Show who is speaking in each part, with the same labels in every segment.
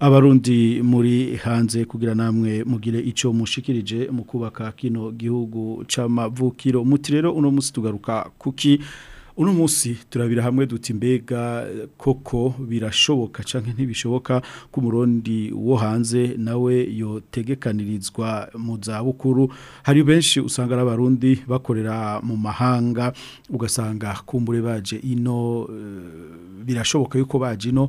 Speaker 1: abarundi
Speaker 2: muri
Speaker 3: hanze kugira namwe mugire icyo mushikirije mu kubaka kino gihugu c'amavukiro mutirero uno musi tugaruka kuki uno munsi turabira hamwe duti mbega koko birashoboka cyangwa ntibishoboka ko umurundi wo hanze nawe yotegekanirizwa mu zabukuru hari benshi usanga ari abarundi bakorera mu mahanga ugasanga kumbure baje ino eh, birashoboka yuko baje ino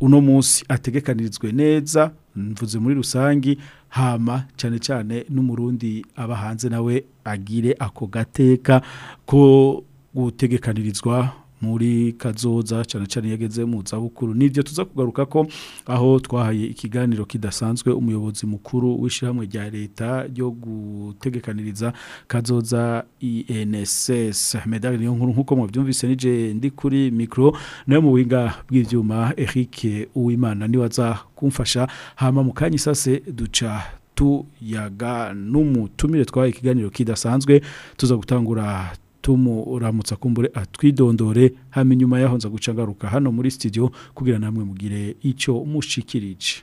Speaker 3: uno munsi ategekanirizwe neza mvuze muri rusange hama cyane cyane n'umurundi aba nawe agire ako gateka ko gutegekanirizwa muri kazoza cyane cyane yageze mu zabukuru nibyo tuza kugaruka ko aho twahaye ikiganiro kidasanzwe umuyobozi mukuru w'ishyirahamwe rya leta ryo gutegekaniriza kazoza INSS e medali niyo nkuru nkuko mubyumvise nije ndi kuri micro nayo mu buhinga bw'ibyuma Eric Uwimana niwe aza kumfasha hama mu kanyi sase duca tuyaga n'umutumire twahaye ikiganiro kidasanzwe tuza gutangura tumuramutsa kumbure atwidondore ah, hama nyuma yaho nza guca hano muri studio kugira namwe mugire icyo mushikirije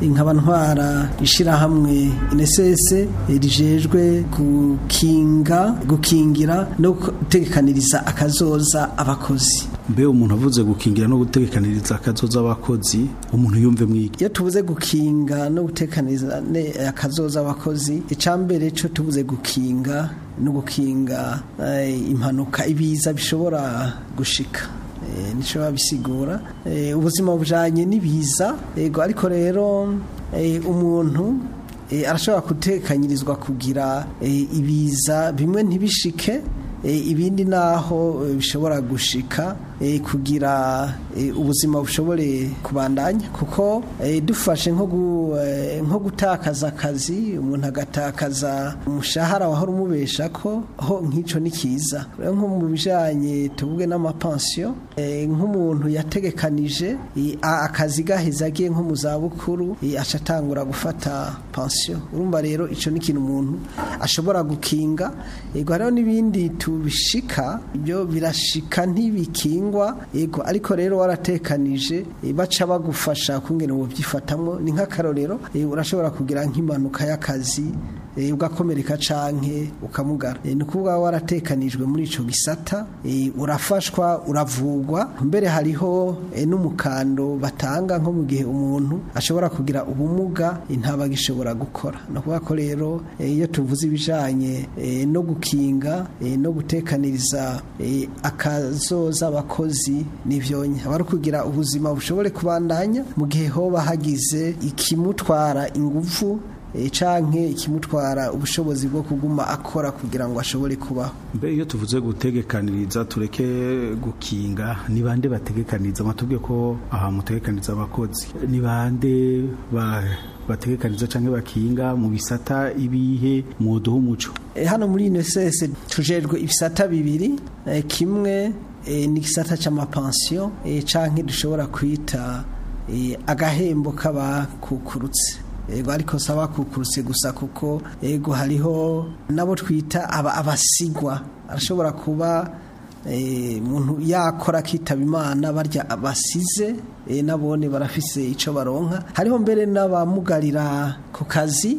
Speaker 4: inkaba ntwara ishirahamwe NSS rijejwe gukinga gukingira no gutegekaniriza akazoza abakozi
Speaker 3: mbe umuntu avuze gukingira no gutegekaniriza akazoza abakozi umuntu yumve mwiki
Speaker 4: iyo tubuze gukinga no gutegekaniriza akazoza abakozi mbere cyo tubuze gukinga no gukinga eh, impanuka ibiza bishobora gushika nicyo babisigura eh, ubuzima bujanye n'ibiza yego ariko rero eh, umuntu eh, arashobora kutekanyirizwa kugira ibiza bimwe ntibishike ibindi naho bishobora gushika Eh, kugira eh, ubuzima bushobore kubandanya kuko eh, dufashe nko gutakaza akazi umuntu agatakaza umushahara wahora umubesha ko ho nk'icyo ni cyiza nko mu bijyanye n'ama n'amapansiyo nk'umuntu yategekanije akazi gaheza agiye nko mu zabukuru aca atangura gufata pension urumva rero icyo nikintu umuntu ashobora gukinga hariho n'ibindi tubishika ibyo birashika ntibikinga ingwa yego ariko rero waratekanije eh, baca bagufasha kungena ubyifatamo ni nk'akarorero eh, urashobora kugira nk'impanuka y'akazi Eh, ugakomereka canke ukamugara eh, ni kuvuga waratekanijwe muri ico gisata eh, urafashwa uravugwa mbere hariho n'umukando batanga nko mu gihe umuntu ashobora kugira ubumuga intaba gishobora gukora no kuvuga ko rero iyo tuvuze ibijanye no gukinga no gutekaniriza akazoza abakozi n'ivyonya abari kugira ubuzima bushobore kubandanya mu gihe hoba hagize ikimutwara ingufu Eh, canke ikimutwara ubushobozi bwo kuguma akora kugira ngo ashobore kubaho
Speaker 3: mbe iyo tuvuze gutegekaniriza tureke gukinga ni bande bategekaniriza amatubwiye ko aha mutegekaniriza abakozi ni bande ba bategekaniza canke bakinga mu bisata ibihe mu duhumuco
Speaker 4: eh, hano muri UNSS tujejwe ibisata bibiri eh, kimwe ni gisata c'amapension canke dushobora kwita agahembo k'abakukurutse yego ariko saba kukurutse gusa kuko yego hariho nabo twita aba abasigwa arashobora kuba eh, umuntu yakora akitaba imana barya abasize eh, nabone barafise icyo baronka hariho mbere n'abamugarira ku kazi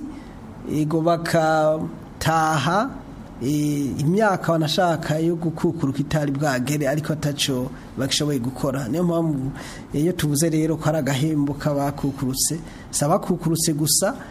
Speaker 4: yego bakataha eh, imyaka banashaka yo gukukuruka itari bwagere ariko atacyo bagishoboye gukora niyo mpamvu iyo tubuze rero ko ari agahembo k'abakukurutse si abakukurutse gusa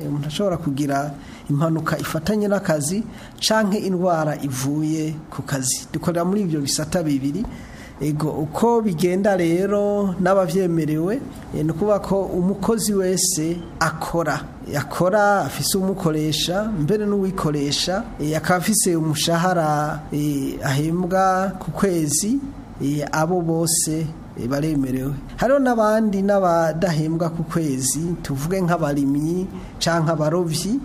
Speaker 4: umuntu ashobora kugira impanuka ifatanye n'akazi canke indwara ivuye ku kazi dukorera muri ibyo bisata bibiri ego uko bigenda rero n'abavyemerewe eh, ni kuba ko umukozi wese akora yakora afise umukoresha mbere n'uwikoresha eh, akaba afise umushahara eh, ahembwa ku kwezi abo bose baremerewe hariho n'abandi n'abadahembwa ku kwezi tuvuge nk'abarimyi cyangwa abarobyi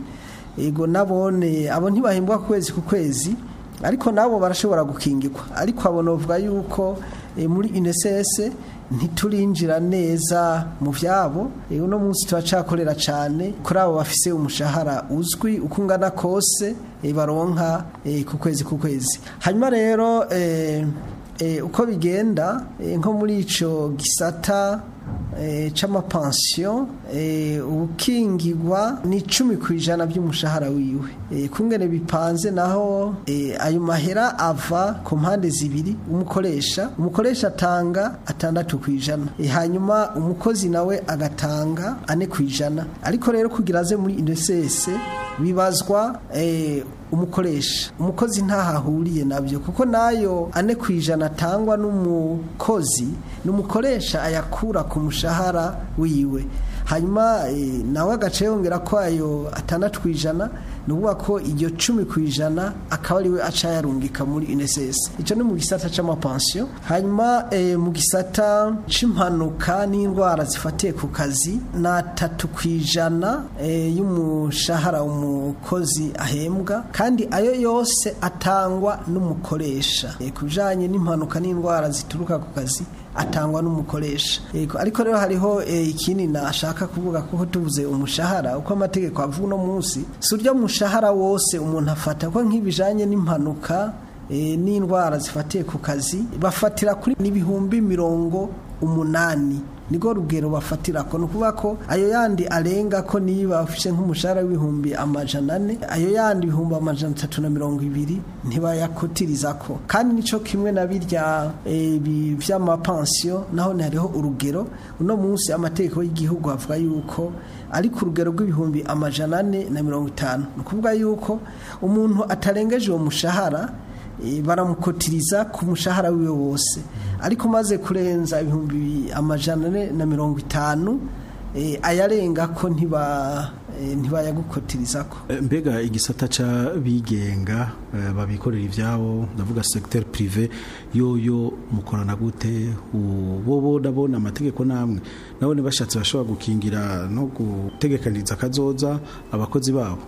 Speaker 4: yego nabone abo ntibahembwa ku kwezi ku kwezi ariko nabo barashobora gukingirwa ariko abo uvuga yuko e, muri inSS ntiturinjira neza mu byabo rero uno munsi turacakorera cyane kuri abo bafise umushahara uzwi ukungana ungana kose e, baronka e, ku kwezi ku kwezi hanyuma rero uko bigenda nko muri icyo gisata Eh, c'amapansiyo eh, ubukingirwa ni icumi ku ijana by'umushahara wiwe eh, kungene bipanze naho ayo mahera ava ku mpande zibiri umukoresha umukoresha atanga atandatu ku ijana hanyuma umukozi nawe agatanga ane ku ijana ariko rero kugira aze muri indesese bibazwa eh, umukoresha umukozi ntahahuriye nabyo kuko nayo ane ku ijana n'umukozi n'umukoresha ayakura ku mushahara wiwe hanyuma eh, nawe agace yongera ko ayo atandatu ku ni ko iryo cumi ku ijana akaba ariwe aca yarungika muri inesesi icyo ni mu gisata cy'amapansiyo hanyuma eh, mu gisata cy'impanuka n'indwara zifatiye ku kazi na tatu ku ijana eh, y'umushahara umukozi ahembwa kandi ayo yose atangwa n'umukoresha eh, ku bijyanye n'impanuka n'indwara zituruka ku kazi atangwa n'umukoresha ariko rero hariho eh, ikindi nashaka kuvuga kuko tubuze umushahara uko amategeko avuga uno munsi si uryo mushahara wose umuntu afata ko nk'ibijyanye n'impanuka Eh, n'indwara zifatiye ku kazi bafatira kuri n'ibihumbi mirongo umunani niko rugero bafatira ko ni ukuvuga ko ayo yandi arenga ko niba afite nk'umushahara w'ibihumbi amajana ane ayo yandi ibihumbi amajana atatu na mirongo ibiri ntibayakutiriza ko kandi nicyo kimwe na birya eh, by'amapansiyo naho hariho urugero uno munsi amategeko y'igihugu avuga yuko ari ku rugero rw'ibihumbi amajana ane na mirongo itanu ni ukuvuga yuko umuntu atarengeje uwo mushahara Eh, baramukotiriza ku mushahara wiwe wose ariko maze kurenza ibihumbi amajana na mirongo itanu eh, ayarenga ko ntiba Eh, ntibayagukotiriza ko
Speaker 3: eh, mbega igisata cy'abigenga eh, babikorera ibyabo ndavuga segiteri privé yoyo mukorana gute bo ndabona amategeko n'amwe nabone bashatse bashobora gukingira no gutegekaniriza akazoza abakozi babo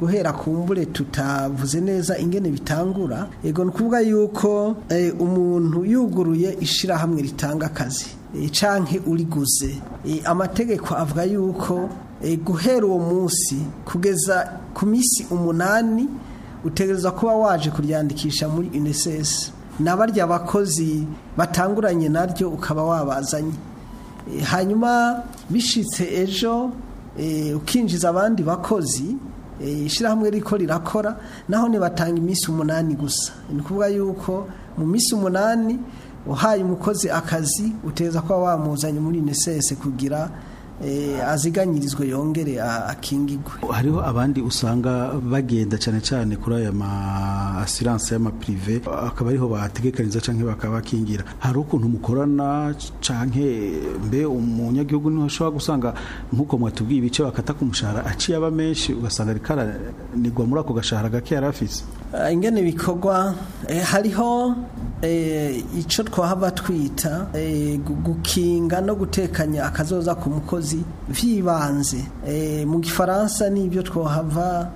Speaker 4: guhera kumbure tutavuze neza ingene bitangura yego ni ukuvuga yuko umuntu yuguruye ishyirahamwe ritanga akazi canke uriguze amategeko avuga yuko Eh, guhera uwo munsi kugeza ku minsi umunani utegereza kuba waje kuryandikisha muri unicef nabarya abakozi batanguranye naryo ukaba wabazanye eh, hanyuma bishitse ejo eh, ukinjiza abandi bakozi ishyirahamwe riko rirakora naho ntibatanga iminsi umunani gusa ni ukuvuga yuko mu minsi umunani uhaye umukozi akazi uteza kuba wamuzanye muri unicef kugira Eh, aziganyirizwe yongere akingigwe
Speaker 3: hariho abandi usanga bagenda cyane cyane kuri aya ma asiranse y'amaprive akaba ariho bategekaniza cyangwa bakaba bakingira hari ukuntu mukorana cyangwa mbe umunyagihugu niho ushobora gusanga nk'uko mwatubwiye ibice bakata ku mushahara aciye aba menshi ugasanga rikara nigwa muri ako gashahara gake yari afise
Speaker 4: Eh, ingene bikorwa eh, hariho eh, icyo twahava twita gukinga no gutekanya akazoza ku mukozi vyibanze mu gifaransa n'ibyo twahava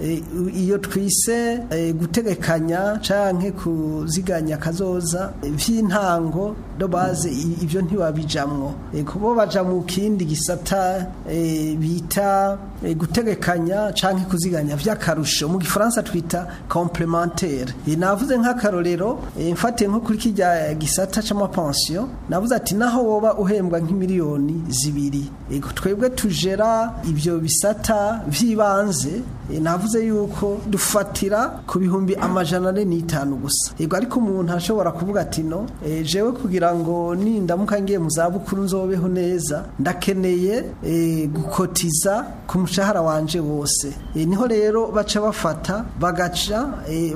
Speaker 4: eh, iyo twise eh, gutegekanya canke kuziganya kazoza vy'intango do baze ivyo ntibabijamwo kubo baja mu kindi gisata bita gutegekanya canke kuziganya vy'akarusho mu gifaransa twita complémentaire navuze nk'akarorero mfate nko kuri kijya gisata c'amapension nabuze ati naho woba uhembwa nk'imiliyoni zibiri ego twebwe tujera ibyo bisata by'ibanze e, navuze yuko dufatira ku bihumbi amajana ane n'itanu gusa ego ariko umuntu ashobora kuvuga ati no e, jewe kugira ngo nindamuka ngiye mu zabukuru nzobeho neza ndakeneye e, gukotiza ku mushahara wanje wose niho rero baca bafata bagaca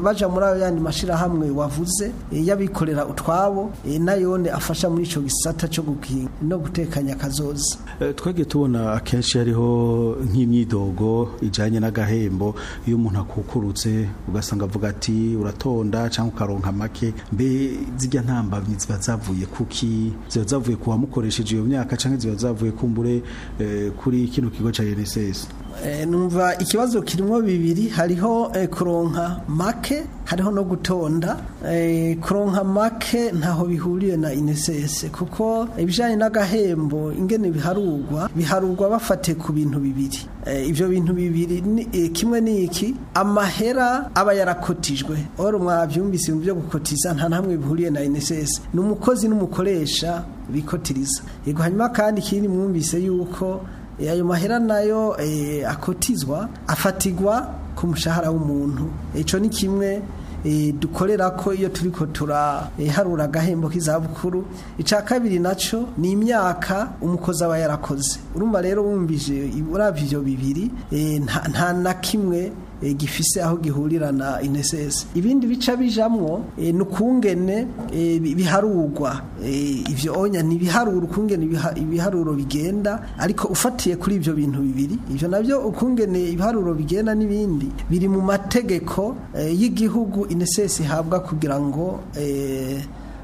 Speaker 4: baja muri ayo yandi mashyirahamwe wavuze y'abikorera utwabo nayone afasha mu muri icyo gisata cyo gukinga no gutekanya akazoza
Speaker 3: eh, twebwe tubona akenshi hariho nk'imyidogo ijyanye n'agahembo iyo umuntu akukurutse ugasanga avuga ati uratonda cyangwa ukaronka make mbe zijya ntambamyi ziba zavuye kuki ziba zavuye ku wamukoresheje iyo myaka cyangwa ziba zavuye kumbure eh, kuri kino kigo cya unicef
Speaker 4: Eh, numva ikibazo kirimo bibiri hariho eh, kuronka make hariho no gutonda eh, kuronka make ntaho bihuriye na inSS kuko ibijyanye n'agahembo ingene biharugwa biharugwa bafate ku bintu bibiri ibyo bintu bibiri kimwe ni iki amahera aba yarakotijwe oro mwabyumvise mu byo gukotiza nta hamwe bihuriye na inesese ni umukozi n'umukoresha bikotiriza yego hanyuma kandi ikindi mwumvise yuko ayo mahera nayo eh, akotizwa afatigwa ku mushahara w'umuntu icyo ni kimwe eh, dukorera ko iyo turi ko turaharura eh, agahembo k'izabukuru icya kabiri nacyo ni imyaka umukozi aba yarakoze urumva rero wumvije urabyo bibiri nta na kimwe Eh, gifise aho gihurira na inesesi ibindi bica bijamwo eh, nukungene eh, biharurwa ivyo onya ntibiharura ukungene ibiharuro bigenda ariko ufatiye kuri ibyo bintu bibiri ivyo navyo ukungene ibiharuro bigenda n'ibindi biri mu mategeko y'igihugu inesesi ihabwa kugira ngo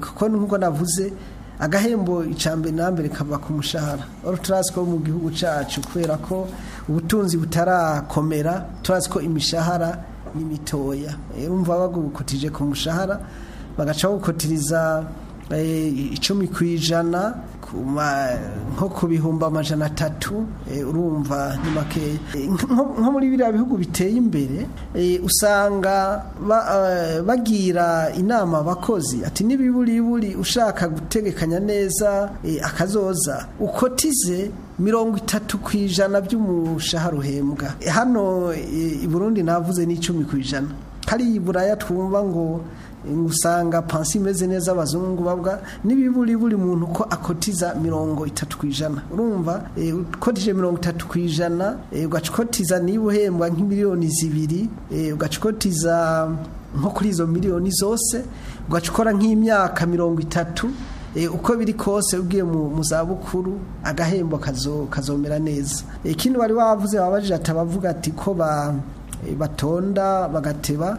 Speaker 4: kuko nk'uko navuze agahembo icambe na mbere kava ku mushahara turazi ko mu gihugu cyacu kubera ko ubutunzi butarakomera turazi ko imishahara ni urumva eh, bagukutije ku mushahara bagaca bagukutiriza eh, icumi ku ijana nko ku bihumbi amajana atatu eh, urumva ni makeya nko muri biriya bihugu biteye imbere usanga bagira inama abakozi ati nibiburiburi ushaka gutegekanya neza akazoza ukotize mirongo itatu ku ijana by'umushahara uhembwa eh, hano i burundi navuze n'icumi ku ijana hari Buraya twumva ngo eh, usanga pansi imeze neza abazungu babwa n'ibiburi buri muntu ko akotiza mirongo itatu ku ijana urumva eh, ukotije mirongo itatu ku ijana ugacokotiza niba uhembwa nk'imiliyoni zibiri ugacokotiza nko kuri izo miliyoni zose ugacukora nk'imyaka mirongo itatu Eh, uko biri kose ugiye mu zabukuru agahembo kazomera neza ikindi eh, wari wavuze wabajije atabavuga ati ko eh, batonda bagateba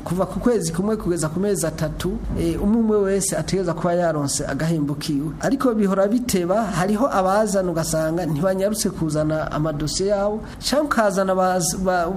Speaker 4: kuva ku kwezi kumwe kugeza ku mezi atatu umwe umwe wese ategereza kuba yaronse agahembo kiwe ariko bihora biteba hariho abazana ugasanga ntibanyarutse kuzana amadosiye yabo cyangwa ukazana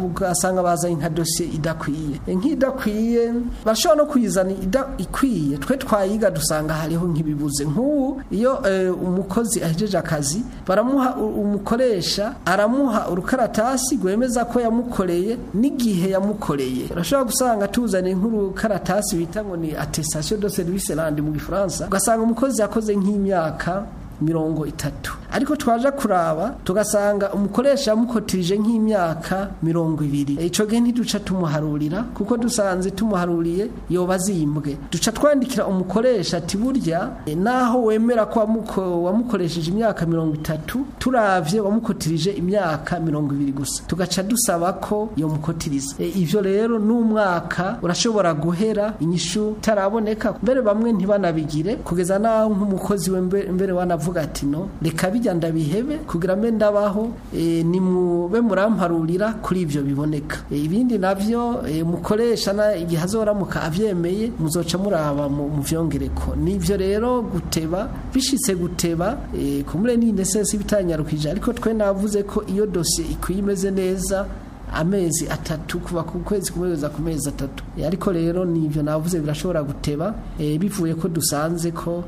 Speaker 4: ugasanga bazanye nka dosiye idakwiye nk'idakwiye bashobora no kuyizana ikwiye twe twayiga dusanga hariho nk'ibibuze nk'ubu iyo eh, umukozi ahejeje akazi baramuha umukoresha aramuha urukaratasi rwemeza ko yamukoreye n'igihe yamukoreye urashobora gusanga tuzaniye nk'urukaratasi bita ngo ni atestation de service randi mu gifaransa ugasanga umukozi yakoze nk'imyaka mirongo itatu ariko twaje kuraba tugasanga umukoresha yamukotirije nk'imyaka mirongo ibiri icyo gihe ntiduca tumuharurira kuko dusanze tumuharuriye yoba azimbwe duca twandikira umukoresha ati burya naho wemera ko wamukoresheje imyaka mirongo itatu turabye wamukotirije imyaka mirongo ibiri gusa tugaca dusaba ko iyo mukotiriza e, rero n'umwaka urashobora guhera inyishu itaraboneka mbere bamwe ntibanabigire kugeza naho nk'umukozi we mbere wanavuga ati no reka ndabijya ndabihebe kugira mbe ndabaho e, ni mube muramparurira kuri ibyo biboneka e, ibindi nabyo e, mukoresha igihe azoramuka abyemeye muzoca muraba mu vyongereko nibyo rero guteba bishitse guteba kumure ni nesesi bitanyarukije ariko twe navuze ko iyo dosiye ikwiye neza amezi atatu kuva ku kwezi kumuhereza ku mezi atatu eh, ariko rero nibyo navuze birashobora guteba eh, bivuye ko dusanze ko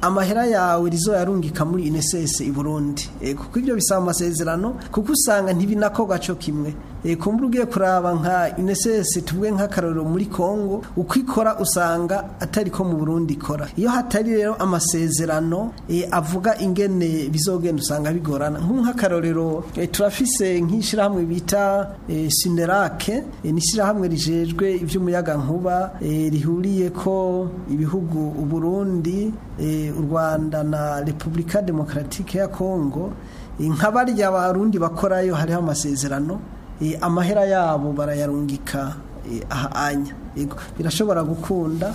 Speaker 4: amahera yawe rizo yarungika muri inesesi i burundi eh, kuko ibyo bisaba amasezerano kuko usanga ntibinakorwa cyo kimwe kumbura ugiye kuraba nka unicef tuvuge nk'akarorero muri congo ukwikora usanga atari ko mu burundi ikora iyo hatari rero amasezerano e, avuga ingene bizogenda usanga bigorana nk'akarorero e, turafise nk'ishyirahamwe bita sinerake e, ni ishyirahamwe rijejwe iby'umuyaga nkuba rihuriye ko ibihugu u Burundi u rwanda na repubulika demokaratike ya kongo nka barya barundi bakorayo hariho amasezerano amahera yabo barayarungika ahanya birashobora gukunda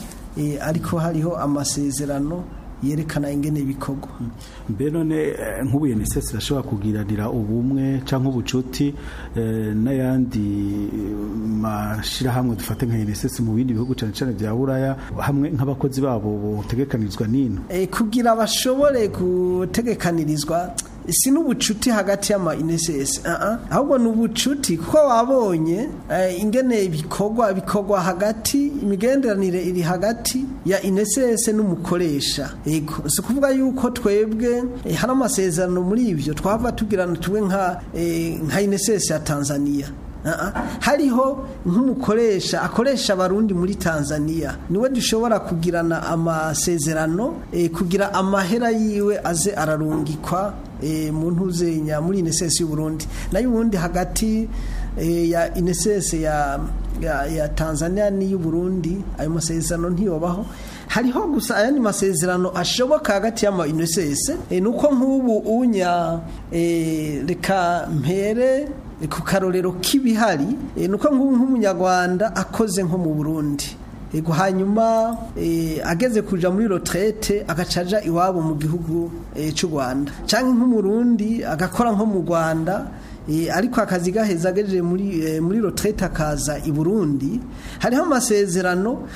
Speaker 4: ariko hariho amasezerano yerekana ingene ibikorwa hmm.
Speaker 3: mbe none eh, nk'ubuye nisese ashobora kugiranira ubumwe cyangwa ubucuti eh, n'ayandi eh, mashyirahamwe dufate nka unisesi mu bindi bihugu cyane cyane bya buraya hamwe nk'abakozi babo butegekanirizwa n'ino
Speaker 4: kugira bashobore gutegekanirizwa si n'ubucuti hagati y'ama inesesi uh-uh. ahubwo n’ubucuti ubucuti kuko wabonye eh, ingene ibikorwa bikorwa hagati imigenderanire iri hagati ya inSS n'umukoresha yego si kuvuga yuko twebwe eh, hari amasezerano muri ibyo twava tugirana tuwe nka inesesi eh, ya tanzania Uh-uh. hariho nk'umukoresha akoresha abarundi muri tanzania niwe dushobora kugirana amasezerano eh, kugira amahera yiwe aze ararungikwa eh, mu ntuzenya muri inesesi y'uburundi nayo ubundi hagati eh, ya inesesi ya ya tanzania n'iy'uburundi ayo masezerano ntiyobaho hariho gusa ayandi masezerano ashoboka hagati y'ama inesesi ni uko nk'ubu unya reka mpere ku karorero k'ibihari eh, ni uko nk'umunyarwanda akoze nko mu burundi ego hanyuma eh, ageze kuja muri retraite agacaja iwabo mu gihugu eh, cy'u Rwanda cyangwa nk'umurundi agakora nko mu Rwanda ariko akazi gaheza agejeje muri muri retraite akaza i Burundi hariho amasezerano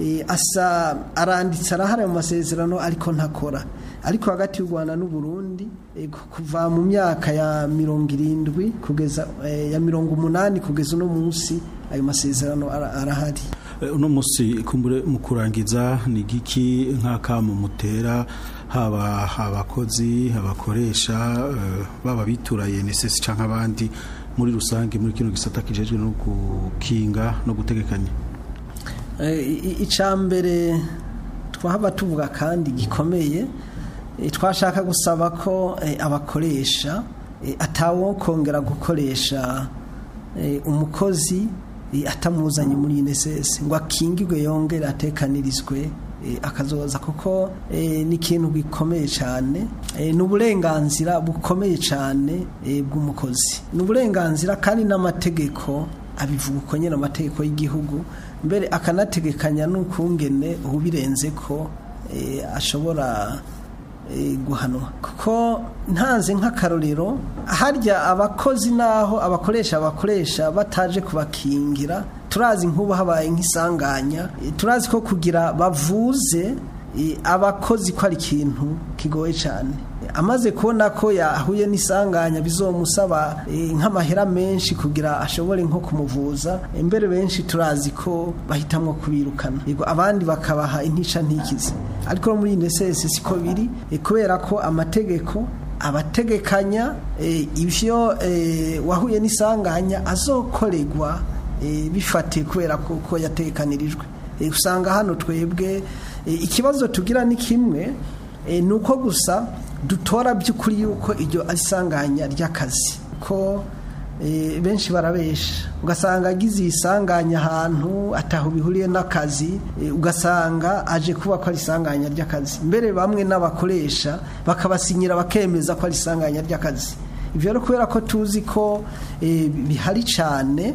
Speaker 4: Eh, asa aranditse arahari mu masezerano ariko ntakora ariko hagati y'u rwanda n’u Burundi eh, kuva mu myaka ya mirongo irindwi kugeza eh, ya mirongo umunani kugeza uno munsi ayo masezerano arahari
Speaker 3: uno munsi kumbure mu kurangiza ni igiki nk'akamu mutera haba abakozi abakoresha baba bituraye nesesi cyangwa abandi muri rusange muri kino gisata kijejwe no gukinga no gutegekanya Eh,
Speaker 4: icambere twahava tuvuga kandi gikomeye eh, twashaka gusaba ko eh, abakoresha atawo gukoresha umukozi atamuzanye muri inesesi ngo akingirwe yongere atekanirizwe akazoza kuko ni ikintu gikomeye cyane ni uburenganzira bukomeye cyane bw'umukozi ni uburenganzira kandi n'amategeko abivuga uko nyine amategeko y'igihugu mbere akanategekanya n'ukungene ubirenze ko eh, ashobora eh, guhanwa kuko ntanze nk'akarorero harya abakozi n'aho abakoresha bakoresha bataje kubakingira turazi nk'ubu habaye nk'isanganya eh, turazi ko kugira bavuze abakozi ko ari ikintu kigoye cyane amaze kubona ko yahuye n'isanganya bizomusaba eh, nk'amahera menshi kugira ashobore nko kumuvuza imbere benshi turazi ko bahitamwo kubirukana abandi bakabaha intica ntikize ariko muri nesese siko biri eh, kubera ko amategeko abategekanya eh, ibyo wahuye n'isanganya azokoregwa bifatiye kubera ko yatekanirijwe usanga hano twebwe ikibazo tugira ni kimwe ni uko gusa dutora by'ukuri yuko iryo isanganya ry'akazi ko eh, benshi barabesha ugasanga agize isanganya ahantu ataho bihuriye n'akazi eh, ugasanga aje kuba ko ari isanganya ry'akazi mbere bamwe n'abakoresha bakabasinyira bakemeza ko ari isanganya ry'akazi ibyo rero kubera ko tuzi ko eh, bihari cyane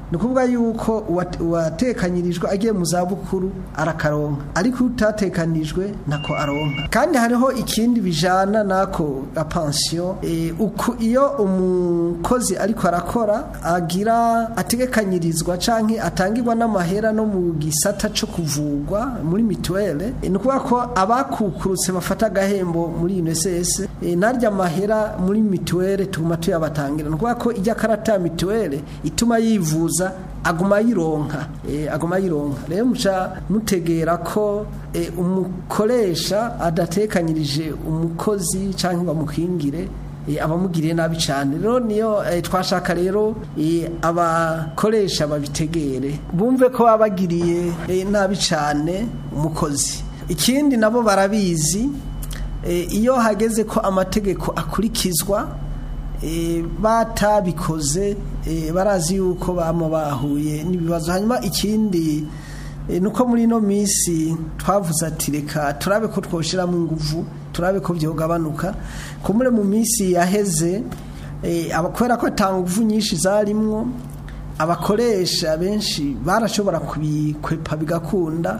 Speaker 4: ni ukuvuga yuko uwatekanyirijwe agiye mu zabukuru arakaronka ariko utatekanijwe nako aronka kandi hariho ikindi bijana nako la pension eh, uko iyo umukozi ariko arakora agira ategekanyirizwa canke atangirwa n'amahera no mu gisata cyo kuvugwa muri mituwele eh, ni ukuvuga ko abakukurutse bafata agahembo muri UNSS eh, narya amahera muri mituwele tuguma tuyabatangira ni ukuvuga ko ijya karata ya mituwele ituma yivuza yifuza aguma yironka eh, aguma yironka rero muca mutegera ko eh, umukoresha adatekanyirije umukozi cyangwa bamukingire eh, abamugiriye nabi cyane rero niyo twashaka rero abakoresha babitegere bumve ko babagiriye nabi cyane umukozi ikindi nabo barabizi iyo hageze ko amategeko akurikizwa Eh, batabikoze eh, barazi yuko baba bahuye n'ibibazo hanyuma ikindi eh, ni uko muri ino minsi twavuze ati reka turabe ko twoshyiramo ingufu turabe ko byogabanuka kumure mu minsi yaheze kubera ko atanga ingufu nyinshi zarimwo abakoresha benshi barashobora kubikwepa bigakunda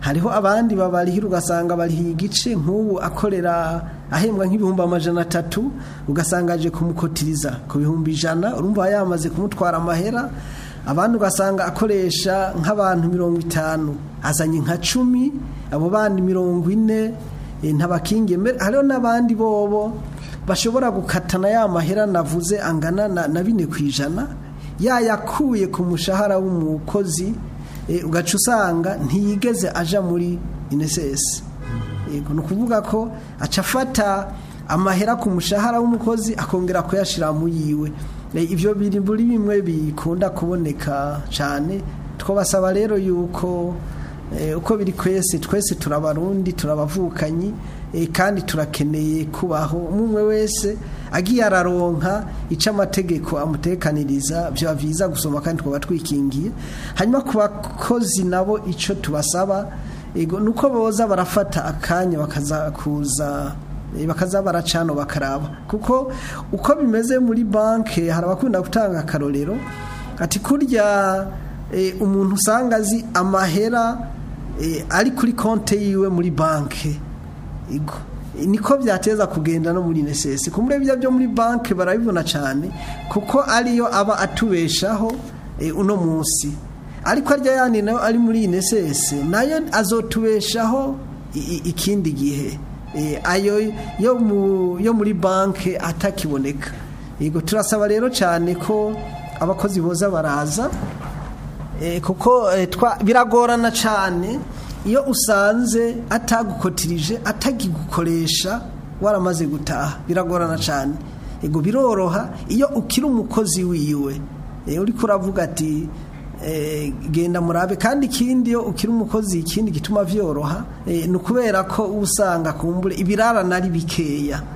Speaker 4: hariho abandi babarihira ugasanga barihiye igice nk'ubu akorera ahembwa nk'ibihumbi amajana atatu ugasanga aje kumukotiriza ku bihumbi ijana urumva yamaze kumutwara amahera abandi ugasanga akoresha nk'abantu mirongo itanu azanye nka cumi abo bandi mirongo ine eh, ntabakingi hariho n'abandi bobo bashobora gukatana ya mahera navuze angana na bine ku ijana yayakuye ku mushahara w'umukozi eh, ugaca usanga ntiyigeze aja muri inesesi eh, ni ukuvuga ko aca afata amahera ku mushahara w'umukozi akongera kuyashyira mu yiwe ibyo biri muri bimwe bikunda kuboneka cyane twabasaba rero yuko eh, uko biri kwese twese turabarundi turabavukanyi eh, kandi turakeneye kubaho umwe wese agiye araronka icyo amategeko amutekaniriza byaba byiza gusoma kandi twaba twikingiye hanyuma ku bakozi nabo icyo tubasaba ego eh, nuko boza barafata akanya bakaza kuza bakaza baracana bakaraba kuko uko bimeze muri banki hari abakunda gutanga akarorero ati kurya eh, umuntu usanga azi amahera eh, ari kuri konti yiwe muri banki niko byateza kugenda no muri nesesi kumureba byo muri banki barabibona cyane kuko ariyo aba atubeshaho eh, uno munsi ariko arya yandi nayo ari muri nesesi nayo azotubeshaho ikindi gihe Eh, ayo yo yo muri banki atakiboneka yego turasaba rero cyane ko abakozi boza baraza eh, kuko eh, biragorana cyane iyo usanze atagukotirije atagigukoresha waramaze gutaha biragorana cyane yego biroroha iyo ukiri umukozi wiwe uri kuravuga ati Eh, genda murabe kandi ikindi iyo ukiri umukozi ikindi gituma vyoroha eh, ni ukubera ko usanga kumbure ibirara nari bikeya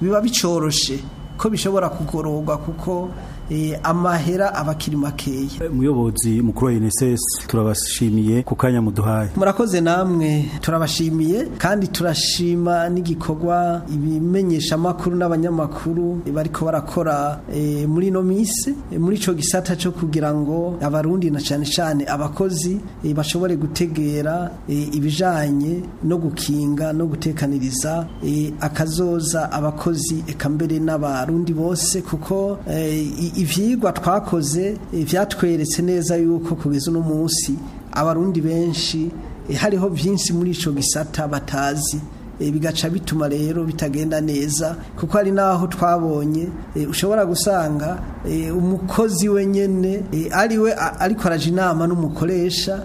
Speaker 4: biba bicoroshe ko bishobora kugororwa kuko Eh, amahera aba akiri makeya
Speaker 3: umuyobozi mukuru wa unicef turabashimiye ku kanya muduhaye
Speaker 4: murakoze namwe turabashimiye kandi turashima n'igikorwa ibimenyeshamakuru n'abanyamakuru bariko barakora eh, muri ino minsi eh, muri icyo gisata cyo kugira ngo abarundi na cyane cyane abakozi bashobore gutegera ibijanye no gukinga no gutekaniriza akazoza abakozi eka mbere n'abarundi bose kuko ibyigwa twakoze vyatweretse neza yuko kugeza uno munsi abarundi benshi eh, hariho byinshi muri icyo gisata batazi eh, bigaca bituma rero bitagenda neza kuko ari n'aho twabonye eh, ushobora gusanga umukozi wenyine ari we ariko araje inama n'umukoresha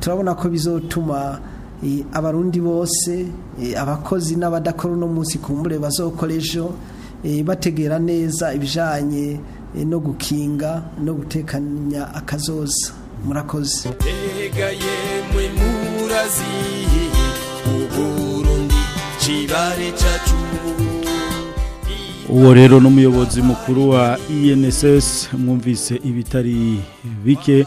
Speaker 4: turabona ko bizotuma abarundi bose abakozi n'abadakora no munsi kumbure bazokoresha Eh, bategera neza ibijanye eh, no gukinga no gutekanya akazoza murakoze
Speaker 3: uwo rero n'umuyobozi mukuru wa inss e mwumvise ibitari bike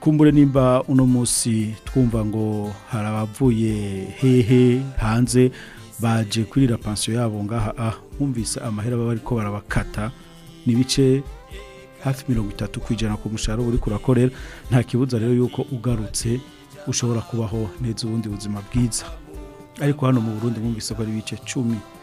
Speaker 3: kumbure nimba uno munsi twumva ngo hari abavuye hehe hanze baje kurira pansiyo yabo ngaha ah mwumvise amahera baba ariko barabakata ni ibice hafi mirongo itatu ku ijana ku mushahara uri kurakorera nta kibuza rero yuko ugarutse ushobora kubaho neza ubundi buzima bwiza ariko hano mu burundi mu ko ari ibice cumi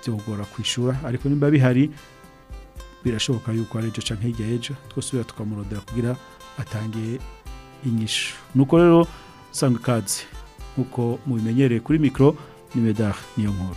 Speaker 3: byogora kwishyura ariko nimba bihari birashoboka yuko ari ejo cyangwa hirya y'ejo twosubira tukamurodera kugira atange inyishu nuko rero usanga ikaze nkuko mubimenyereye kuri mikoro
Speaker 5: weer dag, nieuw hoor.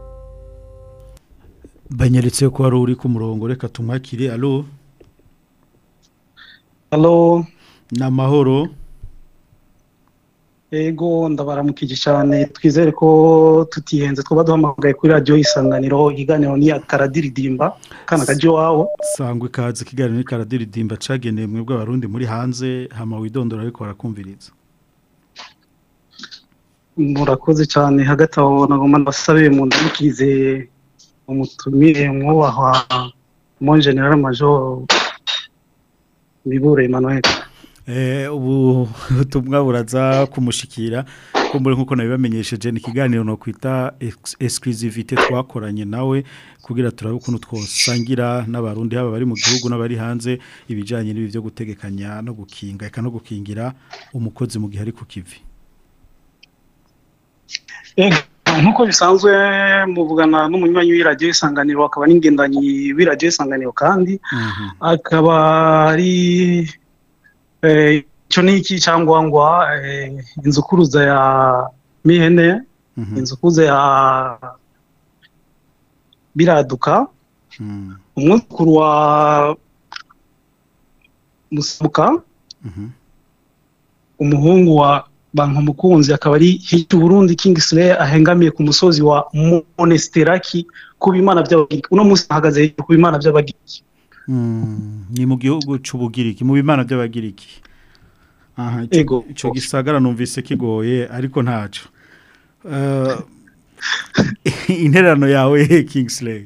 Speaker 3: ndetse ko hari uri ku murongo reka tumwakire alo
Speaker 6: alo
Speaker 3: ni amahoro
Speaker 6: ego ndabaramukije cyane twizere ko tutihenze twaba duhamagaye kuri radiyo isanganiro ikiganiro ni akaradiridimba kana kajya iwawe
Speaker 3: sangwa ikaze ikiganiro ni karadiridimba cageneye mwebwe abarundi muri hanze hama widondora ariko barakumviriza
Speaker 6: murakoze cyane hagati aho nagomba ndabasabe mu ndamukize umutumire mwubahwa mon general major bibure Emmanuel
Speaker 3: eh, ubu butumwa buraza kumushikira kumbure nkuko nabibamenyesheje ni ikiganiro no kwita exclusivité twakoranye nawe kugira turabe ukuntu twosangira n'abarundi haba bari mu gihugu n'abari hanze ibijyanye n'ibi byo gutegekanya no gukinga eka no gukingira umukozi mu gihe ari ku kivi
Speaker 6: eh, nk'uko bisanzwe muvugana n'umunywanyi w'iradiyo isanganiro akaba n'ingendanyi w'iradiyo isanganiro kandi mhm. akaba ari eh, icyo ni iki cyangwa eh, inzu kuruza ya mihene mhm. inzu kuruza ya biraduka mhm. umwuzukuru wa musabuka umuhungu wa banko mukunzi akaba ari hitu Burundi King Slayer ahengamiye ku musozi wa Monesteraki kuba imana by'abagiriki uno munsi ahagaze ku imana by'abagiriki
Speaker 3: mm. ni mu gihugu c'ubugiriki mu bimana by'abagiriki aha ico gisagara numvise kigoye ariko ntaco eh,
Speaker 6: uh, interano yawe King
Speaker 3: Slayer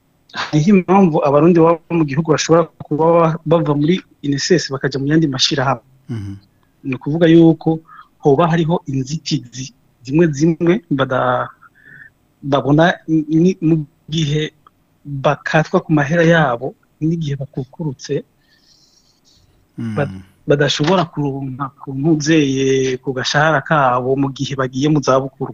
Speaker 6: hariho impamvu abarundi baba mu gihugu bashobora kuba bava muri inisesi bakajya mu yandi mashyirahamwe ni ukuvuga yuko hoba hariho inzitizi zimwe zimwe babona mu gihe bakatwa ku mahera yabo n'igihe bakukurutse hmm. badashobora kurunga ku mubyeyi ku gashahara kabo mu gihe bagiye mu zabukuru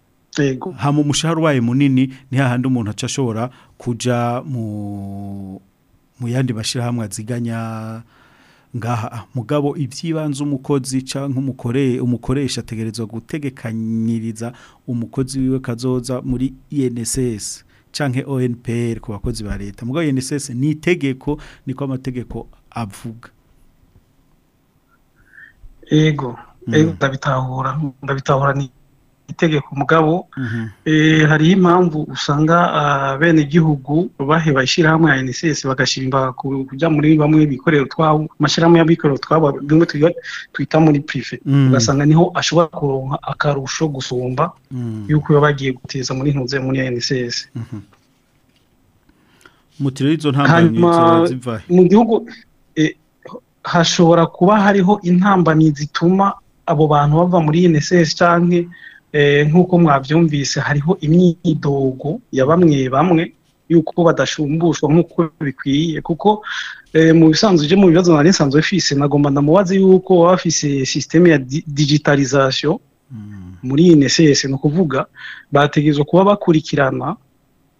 Speaker 3: hano umushahara ubaye munini ni hahandi umuntu aca ashobora kujya mu yandi mashyirahamwe aziganya ngaha mugabo ibyibanze umukozi cyangwa umukore umukoresha ategerezwa gutegekanyiriza umukozi wiwe kazoza muri INSS canke ONPR ku bakozi ba leta mugabo UNSS ni itegeko niko amategeko avuga
Speaker 6: ego mm. ndabitahura ndabitahura ni itegeko mugabo mhm. eh, hariho impamvu usanga ah, bene gihugu baheba ishyirahamwe ya NCS bagashimba kujya muri bamwe bikorera utwabo amashyirahamwe y'abikorera utwabo bimwe twita muri prive
Speaker 3: mhm.
Speaker 6: ugasanga niho ashobora kuronka akarusho gusumba
Speaker 3: mhm.
Speaker 6: yuko baba bagiye guteza muri ntuze muri
Speaker 3: NCS mutirere
Speaker 6: mu gihugu eh, hashobora kuba hariho intambamyi zituma abo bantu bava muri NSS cyangwa Eh, nk'uko mwabyumvise hariho imyidogo ya bamwe bamwe yuko badashumbushwa nk'uko bikwiye kuko eh, mu bisanzwe byo mu bibazo nari nsanzwe fise nagomba ndamubaze yuko waba afise sisiteme ya digitalization mm. muri INSS ni ukuvuga bategerezwa kuba bakurikirana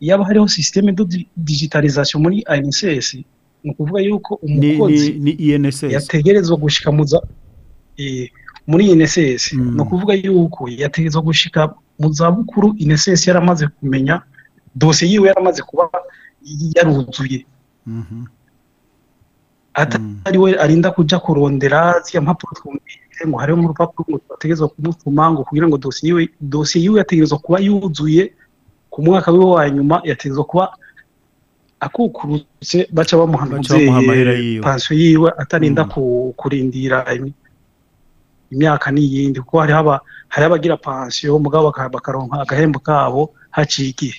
Speaker 6: yaba hariho sisiteme de digitalization muri INSS ni ukuvuga yuko umukozi yategerezwa gushikamuza Eh, muri iyi inesesi mm. ni ukuvuga yuko yategetswe gushyika mu zabukuru inesesi yaramaze kumenya dosiye yiwe yaramaze kuba yaruzuye
Speaker 3: mhm.
Speaker 6: atari we arinda kujya kurondera ziriya mpapuro twumvise ngo harimo urupapuro ngo tubategereza kumutuma ngo kugira ngo dosiye yiwe dosiye yiwe yategerezwa kuba yuzuye ku mwaka we wa nyuma yategerezwa kuba akukurutse baca bamuha pansiyo yiwe atarinda mm. kurindira imyaka n'iyindi kuko hari abagira pansiyo mugabo bakaronka agahembo kabo haciye igihe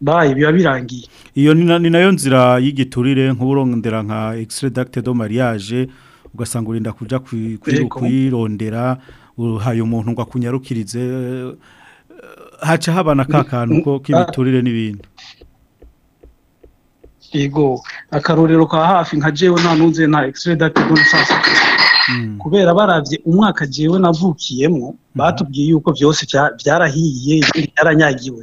Speaker 6: bayi biba birangiye
Speaker 3: iyo ni nayo nzira y'igiturire nk'uburondera nka egiseredagite do mariage ugasanga urinda
Speaker 6: kujya
Speaker 3: kuyirondera uhaye umuntu ngo akunyarukirize haca habana ka kantu ko mm. k'ibiturire n'ibindi
Speaker 6: yego akarorero ka hafi nka jewe nta ntunze nta egiseredagite do nsasa Mm. kubera barabye umwaka agiyewe navukiyemo mm. batubwiye yuko byose byarahiye byaranyagiwe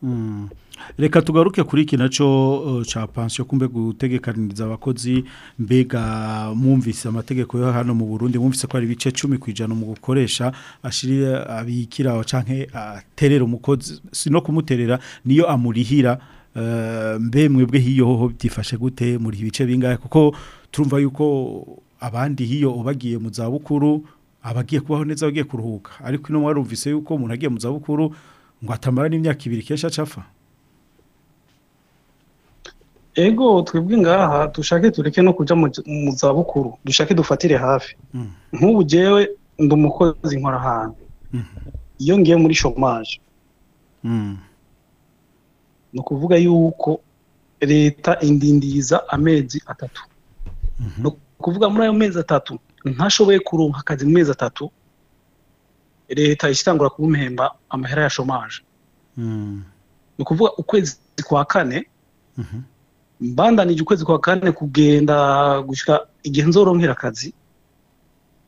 Speaker 6: hmm. reka
Speaker 3: tugaruke kuri iki nacyo uh, cya pansiyo kumbe gutegekaniriza abakozi mbega mumvise amategeko yo hano mu burundi mwumvise ko ari bice cumi ku ijana mu gukoresha ashirira abikira canke aterera umukozi sino no kumuterera niyo amurihira uh, mbe mwebwe hiyo hoho byifashe gute muri bice bingahe kuko turumva yuko abandi hiyo ubagiye mu zabukuru abagiye kubaho neza bagiye kuruhuka ariko ino mwarumvise yuko umuntu agiye mu zabukuru ngo atamara n'imyaka ibiri kenshi acafa
Speaker 6: ego twebwe ngaha dushake tureke no kujya mu zabukuru dushake dufatire hafi mm. nk'ubu ngewe ndi umukozi nkora ahantu mm. iyo ngiye muri shomaje mm. ni ukuvuga yuko leta indindiza amezi atatu mm-hmm. ni ukuvuga muri ayo mezi atatu ntashoboye kuronka akazi mu mezi atatu leta itangura kumuhemba amahera ya shomaje ni ukuvuga ukwezi kwa kane mm-hmm. mbandanije ukwezi kwa kane kugenda gushyira igihe nzoronkera akazi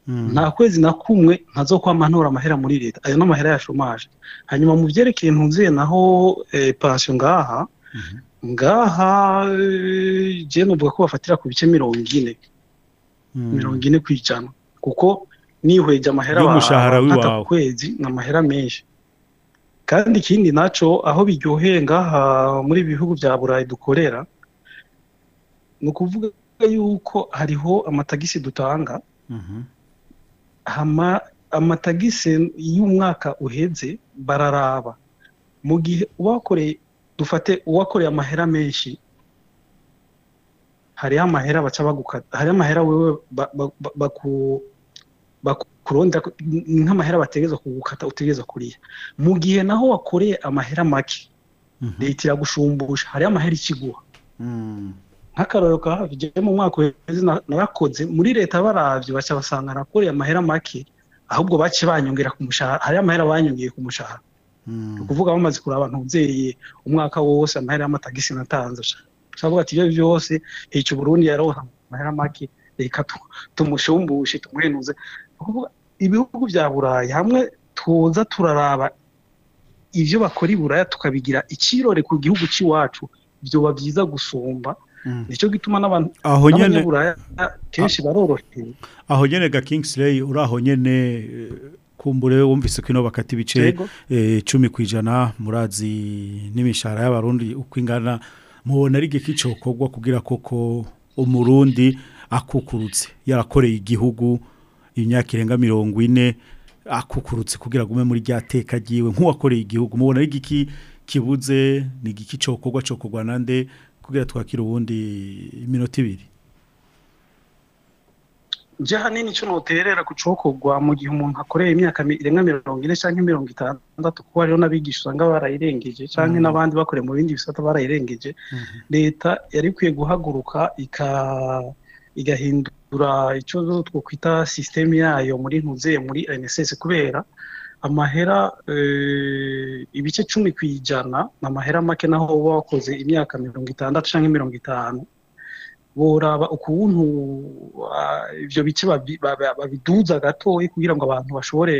Speaker 6: hmm. nta kwezi na kumwe ntazokwama ntora amahera muri leta ayo ni amahera ya hanyuma mu byerekeye ntunziye naho eh, pansiyo ngaha hmm. ngaha eh, jya nuvuga ko bafatira ku bice mirongo ine hmm. mirongo ine ku ijana kuko nihweje amahera wawe kwezi ni amahera menshi kandi ikindi nacyo aho biryoheye ngaha muri ibi bihugu bya burayi dukorera ni ukuvuga yuko hariho amatagisi dutanga mhm. amatagisi y'umwaka uhebye bararaba mu gihe uwakoreye dufate uwakoreye amahera menshi hariho amahera baca bagukata hariho amahera wewe bakuronda nk'amahera bategereza kugukata utegereza kuriya mu gihe naho wakoreye amahera make mhm. leta iragushumbusha hariho amahera ikiguha mm. nk'akararo kahavugiyemo mu mwaka uheze narakoze muri leta barabyo bashya basanga nakoreye amahera make ahubwo baciye banyongera ku mushahara hariya amahera banyongeye ku mushahara hmm. ni ukuvuga bamaze kuraba ntubyeyi umwaka wose amahera y'amatagisi natanze ushavuga ati ibyo byose hica uburundi yaroha amahera make reka tumushumbushe tumwenuze ibihugu bya burayi hamwe tuza turaraba ibyo bakora i buraya tukabigira icyirore ku gihugu cy'iwacu byoba byiza gusumba nicyo gituma n'abantu b'abanyaburaya kenshi barorohewe
Speaker 3: aho nyine ga kingisireyi uraho nyine kumbure wumvise ko ino bakata ibice icumi ku ijana murazi n'imishahara y'abarundi uko ingana mubona ari igiki cyokorwa kugira koko umurundi akukurutse yarakoreye igihugu imyaka irenga mirongo ine akukurutse kugira ngo muri rya teka ryiwe nk'uwakoreye igihugu mubona ari igiki kibuze ni igiki cyokorwa cyokorwa nande kugira twakire ubundi iminota ibiri
Speaker 6: njye hanini icyo noterera ku cokogwa mu gihe umuntu akoreye imyaka irenga mirongo ine cyangwa mirongo itandatu kuko hariho n'abigisha usanga barayirengeje cyangwa mm-hmm. n'abandi bakoreye mu bindi bisata barayirengeje mm-hmm. leta yari ikwiye guhaguruka igahindura icyo twakwita sisiteme yayo muri ntuze muri nss kubera amahera eh, ibice cumi ku ijana ni amahera make naho uba wakoze imyaka mirongo itandatu cyangwa mirongo itanu boraba ukuntu eh, ibyo bice babiduza gatoya kugira ngo abantu bashobore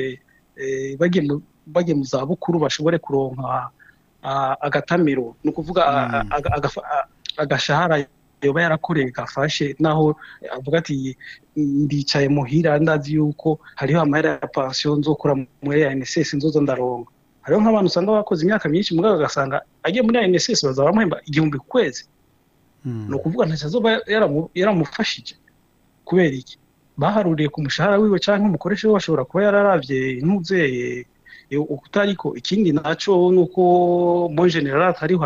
Speaker 6: eh, bajye mu zabukuru bashobore kuronka ah, agatamiro ni ukuvuga hmm. agashahara yoba yarakoreye gafashe naho avuga ati ndicaye muhira ndazi yuko hariho amahera ya pansiyo nzokora muri ANSS nzoza ndaronka hariho nk'abantu usanga bakoze imyaka myinshi mugabo agasanga agiye muri ANSS bazaba bamuhemba igihumbi ku kwezi hmm. ni ukuvuga ntacyo azoba yaramufashije kubera iki baharuriye ku mushahara wiwe cyangwa umukoresha we washobora kuba yararavye nk'umuvyeyi utariko ikindi naco nuko mo general atariho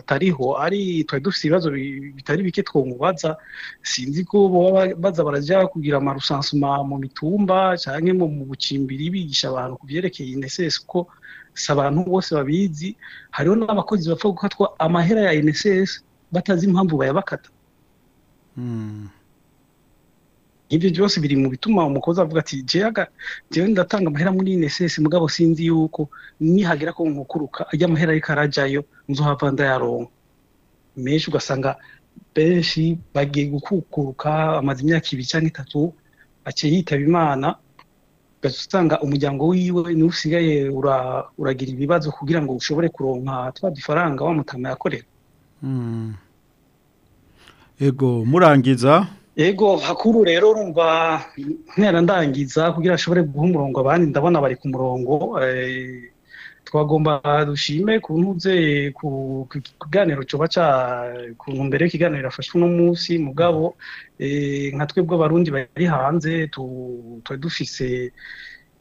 Speaker 6: atariho ari twari dufite ibibazo bitari bike twomubaza sinzi ko baba baza barajya kugira amarusansuma mu mitumba canke mu bucimbiri bigisha abantu kuvyerekeye INSS kuko si abantu bose babizi hariho n'abakozi bapfa gukatwa amahera ya INSS batazi impamvu bayabakata hmm. ibyo byose biri mu bituma umukozi avuga ati jewe ndatanga amahera muri INSS mugabo sinzi yuko nihagera ko nkukuruka ajya amahera ariko arajyayo nzohava ndayaronka menshi ugasanga benshi bagiye gukukuruka amaze imyaka ibiri cyangwa itatu aciye yitaba imana ugasanga umuryango wiwe niwe usigaye uragira ibibazo kugira ngo ushobore kuronka twa dufaranga wamutama yakorera
Speaker 3: yego hmm. murangiza
Speaker 6: yego hakuru rero urumva ntera ndangiza kugira ashobore guha umurongo abandi ndabona bari ku murongo eh, twagomba dushime ku ntubye ku kiganiro cyuba cya ku ntumbero y'ikiganiro irafashwe uno munsi mugabo eh, nka twebwe abarundi bari hanze tuba dufise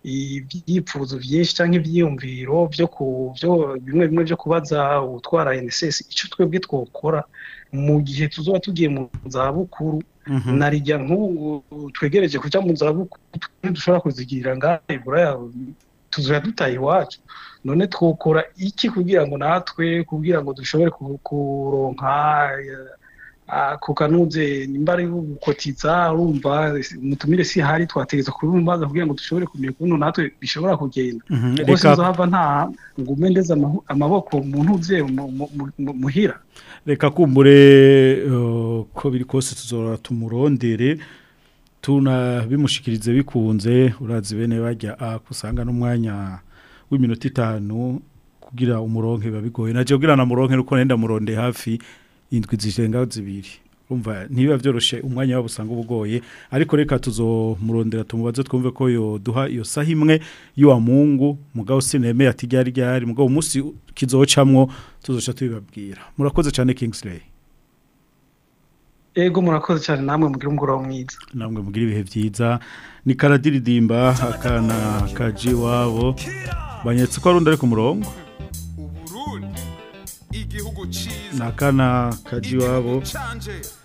Speaker 6: ibyifuzo byinshi cyangwa ibyiyumviro byo ku byo bimwe bimwe byo kubaza utwara NSS icyo twebwe twokora mu gihe tuzoba tugiye mu zabukuru
Speaker 3: Mhm.
Speaker 6: narijya nk'ubu twegereje kujya mu zabukuru dushobora kuzigirira ngahe buraya tuzura dutaha iwacu none twokora iki kugira ngo natwe kugira ngo dushobore kuronka ku kanuze nimba ari ugukotiza urumva mutumire si hari twategereza kubimbaza kugira ngo dushobore kumenya ukuntu natwe bishobora kugenda
Speaker 3: mhm,
Speaker 6: kuko
Speaker 3: sinzi
Speaker 6: hava nta ngume ndeze amaboko umuntu uvuye muhira
Speaker 3: reka kumbure ko biri kose tuzora tumurondere tunabimushikirize bikunze urazi bene bajya akusanga n'umwanya w'iminota itanu kugira umuronke biba bigoye nacyo kugira na muronke uko nenda muronde hafi indwi zirengaho zibiri umva ntibiba byoroshye umwanya wabo usanga ubugoye ariko reka tuzomurondera tumubaze twumve ko yoduha iyo saha imwe y'uwa mungu mugabo sineme ati ryari ryari mugabo umunsi kizocamwo tuzoca tubibabwira murakoze cyane Kingsley
Speaker 6: Ego murakoze cyane namwe mugira umugoro mwiza
Speaker 3: namwe mugira ibihe byiza ni karadiridimba akana kaji wabo banyetse ko arundi ari ku murongo nakana kaji wabo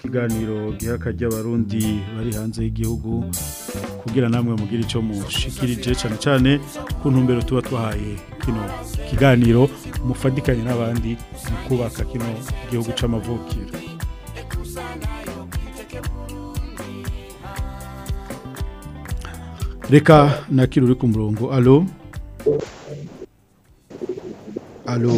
Speaker 3: kiganiro giha kajya abarundi bari hanze y'igihugu kugira namwe mugire ico mushikirije cyane cyane ku ntumbero tuba twahaye kino kiganiro mufatikanye n'abandi mu kubaka kino gihugu cy'amavukiro reka nakiri uri ku murongo alo alo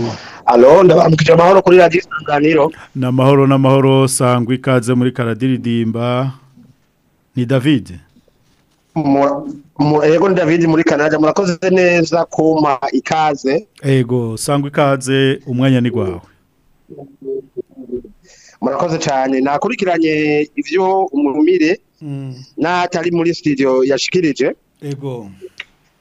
Speaker 7: alo ndabambukije amahoro kuri radiyo isanganiro
Speaker 3: ni amahoro n'amahoro sangwa ikaze muri karadiridimba ni david
Speaker 7: ego ni david muri canada murakoze neza kuma ikaze
Speaker 3: ego sangwa ikaze umwanya ni rwawe
Speaker 7: murakoze cyane nakurikiranye ibyo umurumire mm. n'atari muri studio yashikirije
Speaker 3: ego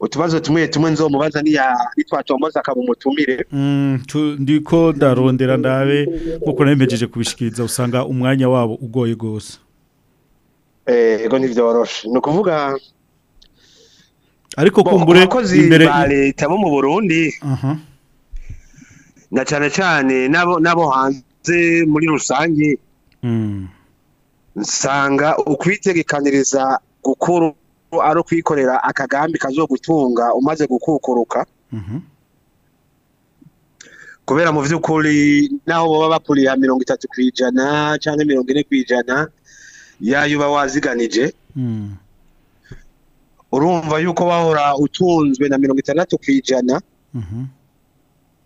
Speaker 7: utubazo tumwe tumwe nzomubaza niya nitwatomboza akaba umutumire
Speaker 3: mhm, ndiko ndarondera ndabe nkuko nabemejeje kubishikiriza usanga umwanya wabo ugoye gose
Speaker 7: Eh, yego ntibyoroshe ni ukuvuga
Speaker 3: ariko kumbure imbere
Speaker 7: ba leta mu burundi na cyane cyane n'abo nabo hanze muri rusange
Speaker 3: hmm.
Speaker 7: nsanga ukwitegekaniriza gukuru ari ukwikorera akagambi kazogutunga umaze gukukuruka
Speaker 3: mhm.
Speaker 7: kubera mu by'ukuri naho baba bakuriye mirongo itatu ku ijana mirongo ine ku yayo uba waziganije
Speaker 3: hmm.
Speaker 7: urumva yuko wahora utunzwe na mirongo itandatu ku ijana
Speaker 3: mhm.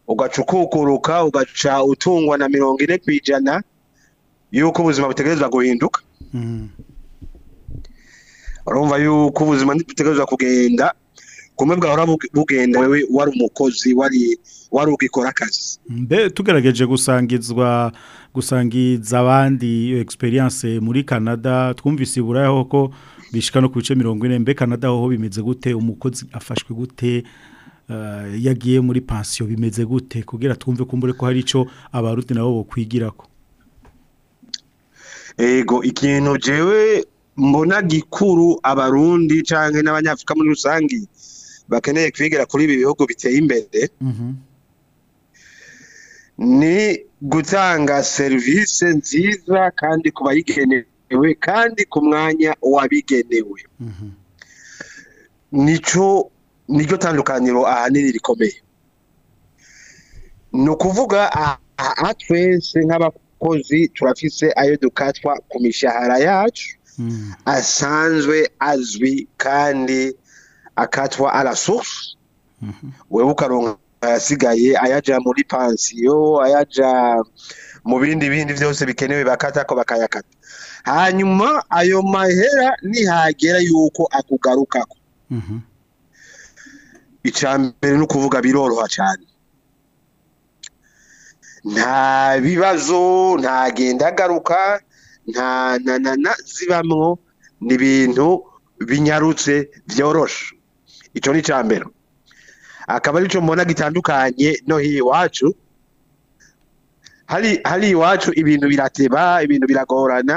Speaker 7: ugaca ugaca utungwa na mirongo ine ku ijana yuko ubuzima butegereza guhinduka
Speaker 3: hmm.
Speaker 7: urumva yuko ubuzima butegereza kugenda kumwe bwahora bugenda wewe wari umukozi wari wari ugikora akazi
Speaker 3: mbe tugerageje gusangizwa gusangiza abandi experience muri Canada twumvise iburaho ko bishika no ku bice 40 mbe Canada ho bimeze gute umukozi afashwe gute uh, yagiye muri pension bimeze gute kugira twumve kumbure ko hari ico abarundi nabo bokwigirako
Speaker 7: ego ikintu jewe mbona gikuru abarundi canke n'abanyafrika muri rusangi bakeneye kwigira kuri ibi bihugu biteye imbere
Speaker 3: mhm.
Speaker 7: ni gutanga serivisi nziza kandi ku bayigenewe kandi ku mwanya wabigenewe
Speaker 3: mm-hmm.
Speaker 7: nicyo niryo tandukaniro ahanini rikomeye ni ukuvuga aha twese nk'abakozi turafise ayo dukatwa ku mishahara yacu
Speaker 3: mm.
Speaker 7: asanzwe azwi kandi akatwa arasosi mm-hmm. wewe ukaronka asigaye ayaja muri pansiyo ayaja mu bindi bindi byose bikenewe bakata ko bakayakata hanyuma ayo mahera nihagera yuko akugaruka akugarukako
Speaker 3: mhm.
Speaker 7: icambere no kuvuga biroroha cyane nta bibazo ntagenda agaruka nta na zibamwo ni ibintu binyarutse byoroshe icyo ni icambere akaba ari mbona gitandukanye no hiya iwacu hari hari iwacu ibintu birateba ibintu biragorana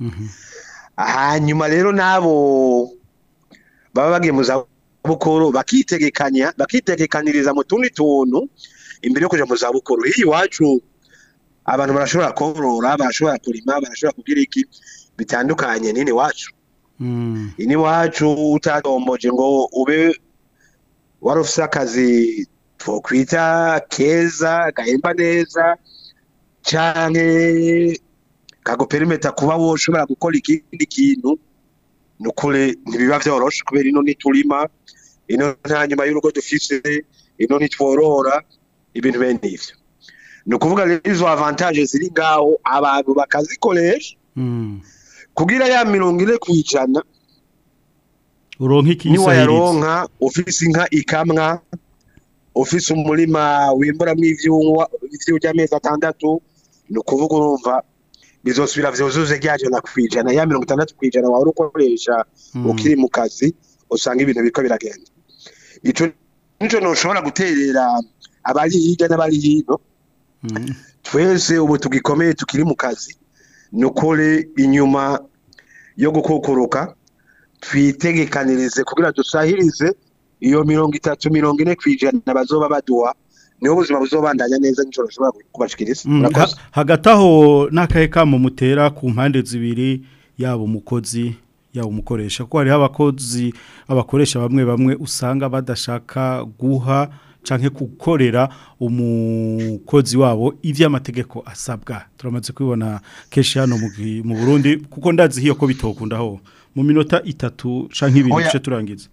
Speaker 7: mhm. hanyuma ah, rero n'abo baba bagiye mu zabukuru bakitegekanya bakitegekaniriza mu tundi tuntu imbere yo kujya mu zabukuru iyo iwacu abantu barashobora korora barashobora kurima barashobora kugira iki bitandukanye n'ini wacu
Speaker 3: hmm.
Speaker 7: ini wacu utatomboje ngo ube wari ufite akazi twakwita keza gahemba neza cyane kago perimeter kuba woshobora gukora ikindi kintu nukure ntibiba vyoroshe kubera ino niturima ino nta nyuma y'urugo dufise ino nitworora ibintu bene ivyo nukuvuga izo avantage ziri ngaho abantu bakazikoresha
Speaker 3: hmm.
Speaker 7: kugira ya mirongo ine kwijana
Speaker 3: uronka
Speaker 7: ikiyisahiritse niwe inka ikamwa ofisi umurima wimburamwo ivyurya amezi atandatu ni ukuvuga urumva bizosubira vyuzuze ryajana kwijana ya mirongo itandatu kwijana wahora ukoresha
Speaker 3: hmm.
Speaker 7: ukiri mu kazi usanga ibintu biriko biragenda ico nico noshobora guterera abari hirya n'abari hino
Speaker 3: hmm.
Speaker 7: twese ubu tugikomeye tukiri mu kazi nukore inyuma yo gukokoroka twitegekanirize kugira dusahirize iyo mirongo itatu mirongo ine kwijana bazoba baduha niho ubuzima buzobandanya neza nijoro ushobora kubashikiriza
Speaker 3: mm, hagati aho n'akahe kamo mutera ku mpande zibiri yabo umukozi yaba umukoresha ko hariho abakozi abakoresha bamwe bamwe usanga badashaka guha canke gukorera umukozi wabo ivy'amategeko asabwa turamaze kwibona kenshi hano mu Burundi kuko ndazi hiyo ko bitokundaho mu minota itatu canke ibintu turangiza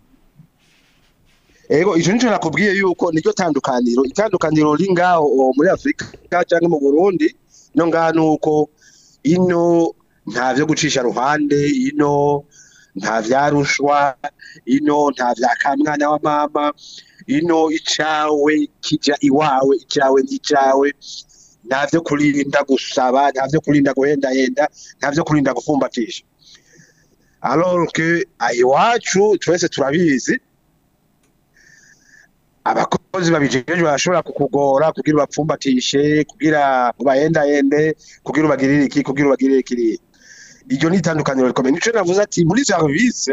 Speaker 7: ego ijo nico nakubwiye yuko niryo tandukaniro itandukaniro riri ngaho oh, muri Afurika cyangwa mu Burundi no ngaha uko ino nta vyo gucisha ruhande ino nta vyarushwa ino nta mwana wa mama ino icawe kija iwawe icawe n'icawe nta vyo kurinda gusaba nta vyo kurinda guhendahenda nta vyo kurinda gufumbatisha alors ah, iwacu twese turabizi abakozi babijejwe bashobora kukugora kugira ubapfumbatishe kugira ubayendayende kugira ubagirire iki kugira ubagirire kiriya iryo ni itandukaniro rikomeye nico navuze ati muri service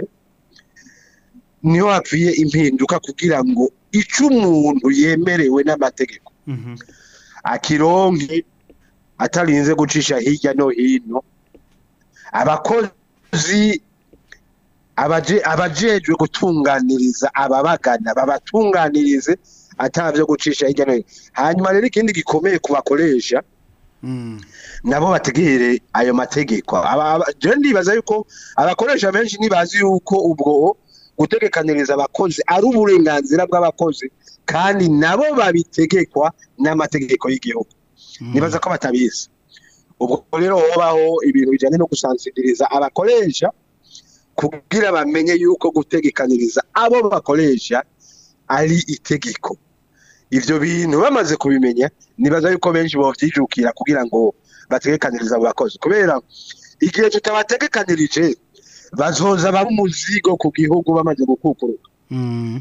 Speaker 7: niho hakwiye impinduka kugira ngo ico umuntu yemerewe n'amategeko mm -hmm. akironke atarinze gucisha hirya no hino abakozi abajejwe gutunganiriza ababagana babatunganirize atavyo gucisha hirya no hanyuma rero ikindi gikomeye kubakoresha hmm. nabo bategere ayo mategeko je ndibaza yuko abakoresha benshi ntibazi yuko ubwo gutegekaniriza abakozi ari uburenganzira bw'abakozi kandi nabo babitegekwa n'amategeko y'igihugu hmm. nibaza ko batabizi ubwo rero hobaho ibintu bijyanye no gusansiririza abakoresha kugira bamenye yuko gutegekaniriza abo bakoresha ari itegeko ibyo bintu bamaze kubimenya nibaza yuko benshi babyijukira kugira ngo bategekanirize abo bakozi kubera igihe tutabategekanirije bazoza baba umuzigo ku gihugu bamaze gukukuruka
Speaker 3: mm.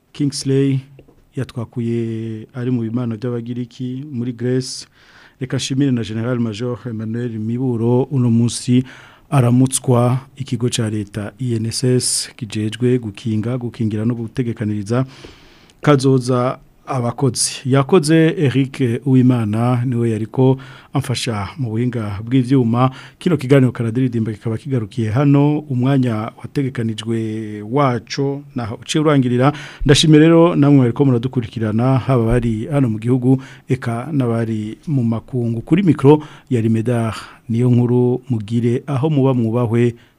Speaker 3: kingsley yatwakuye ari mu bimana by'abagiriki muri grace reka nshimire na general major emmanuel miburo uno munsi aramutswa ikigo cya leta inss kijejwe gukinga gukingira no gutegekaniriza kazoza abakozi yakoze Eric Uwimana niwe yariko amfasha mu buhinga bw'ivyuma kino kiganiro karadiridimba kikaba kigarukiye hano umwanya wategekanijwe waco naho uciye urangirira ndashimira rero namwe ariko muradukurikirana haba bari hano mu gihugu eka nabari mu makungu kuri micro ya Rimedar niyo nkuru mugire aho muba mwubahwe